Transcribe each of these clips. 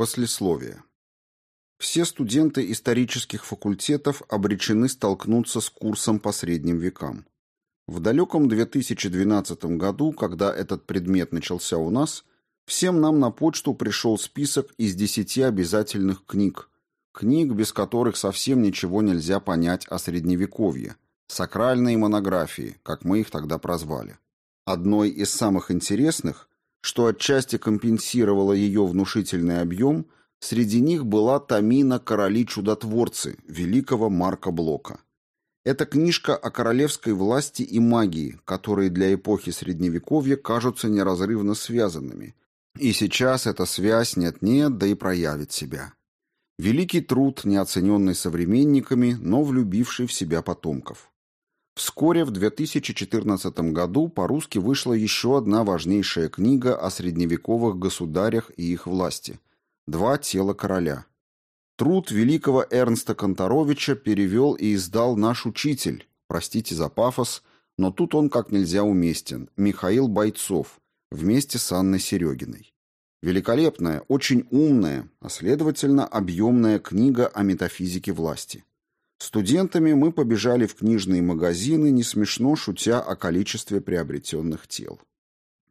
Послесловие. Все студенты исторических факультетов обречены столкнуться с курсом по средним векам. В далеком 2012 году, когда этот предмет начался у нас, всем нам на почту пришел список из 10 обязательных книг, книг, без которых совсем ничего нельзя понять о Средневековье, сакральные монографии, как мы их тогда прозвали. Одной из самых интересных что отчасти компенсировало ее внушительный объем, среди них была Тамина «Короли-чудотворцы» великого Марка Блока. Это книжка о королевской власти и магии, которые для эпохи Средневековья кажутся неразрывно связанными. И сейчас эта связь нет-нет, да и проявит себя. Великий труд, неоцененный современниками, но влюбивший в себя потомков. Вскоре, в 2014 году, по-русски вышла еще одна важнейшая книга о средневековых государях и их власти «Два тела короля». Труд великого Эрнста Конторовича перевел и издал наш учитель, простите за пафос, но тут он как нельзя уместен, Михаил Бойцов, вместе с Анной Серегиной. Великолепная, очень умная, а следовательно объемная книга о метафизике власти. Студентами мы побежали в книжные магазины, не смешно шутя о количестве приобретенных тел.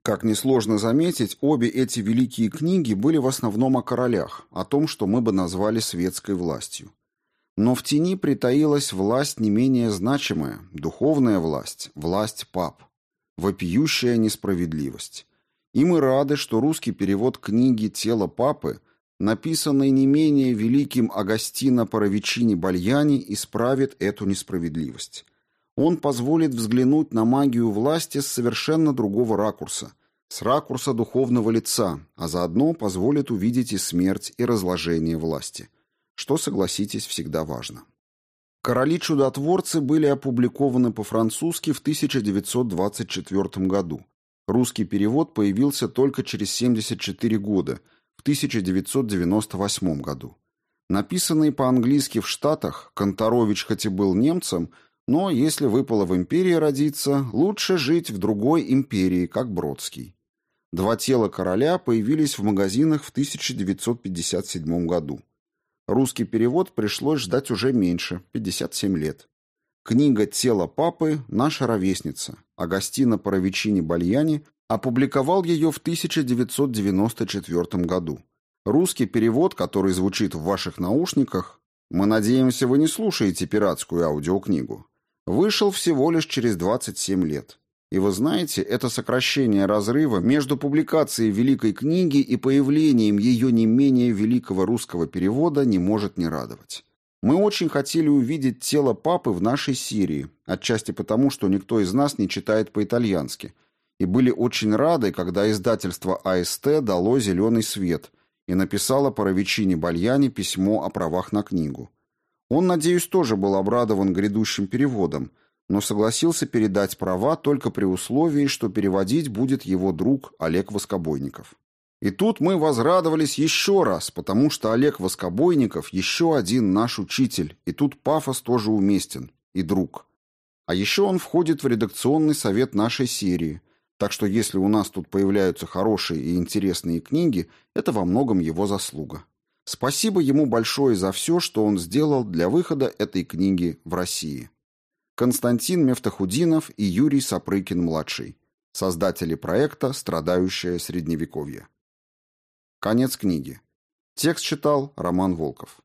Как несложно заметить, обе эти великие книги были в основном о королях, о том, что мы бы назвали светской властью. Но в тени притаилась власть не менее значимая, духовная власть, власть пап, вопиющая несправедливость. И мы рады, что русский перевод книги «Тело папы» написанный не менее великим Агастино Паравичини Бальяни, исправит эту несправедливость. Он позволит взглянуть на магию власти с совершенно другого ракурса, с ракурса духовного лица, а заодно позволит увидеть и смерть, и разложение власти, что, согласитесь, всегда важно. «Короли-чудотворцы» были опубликованы по-французски в 1924 году. Русский перевод появился только через 74 года – в 1998 году. Написанный по-английски в Штатах, Конторович хоть и был немцем, но если выпало в империи родиться, лучше жить в другой империи, как Бродский. Два тела короля появились в магазинах в 1957 году. Русский перевод пришлось ждать уже меньше, 57 лет. Книга «Тело папы» наша ровесница. Агастина Паровичини Бальяни Опубликовал ее в 1994 году. Русский перевод, который звучит в ваших наушниках, мы надеемся, вы не слушаете пиратскую аудиокнигу, вышел всего лишь через 27 лет. И вы знаете, это сокращение разрыва между публикацией великой книги и появлением ее не менее великого русского перевода не может не радовать. Мы очень хотели увидеть тело папы в нашей Сирии, отчасти потому, что никто из нас не читает по-итальянски – и были очень рады, когда издательство АСТ дало зеленый свет и написало Паровичине Бальяне письмо о правах на книгу. Он, надеюсь, тоже был обрадован грядущим переводом, но согласился передать права только при условии, что переводить будет его друг Олег Воскобойников. И тут мы возрадовались еще раз, потому что Олег Воскобойников еще один наш учитель, и тут пафос тоже уместен, и друг. А еще он входит в редакционный совет нашей серии – так что если у нас тут появляются хорошие и интересные книги, это во многом его заслуга. Спасибо ему большое за все, что он сделал для выхода этой книги в России. Константин Мефтахудинов и Юрий Сапрыкин-младший. Создатели проекта «Страдающее Средневековье». Конец книги. Текст читал Роман Волков.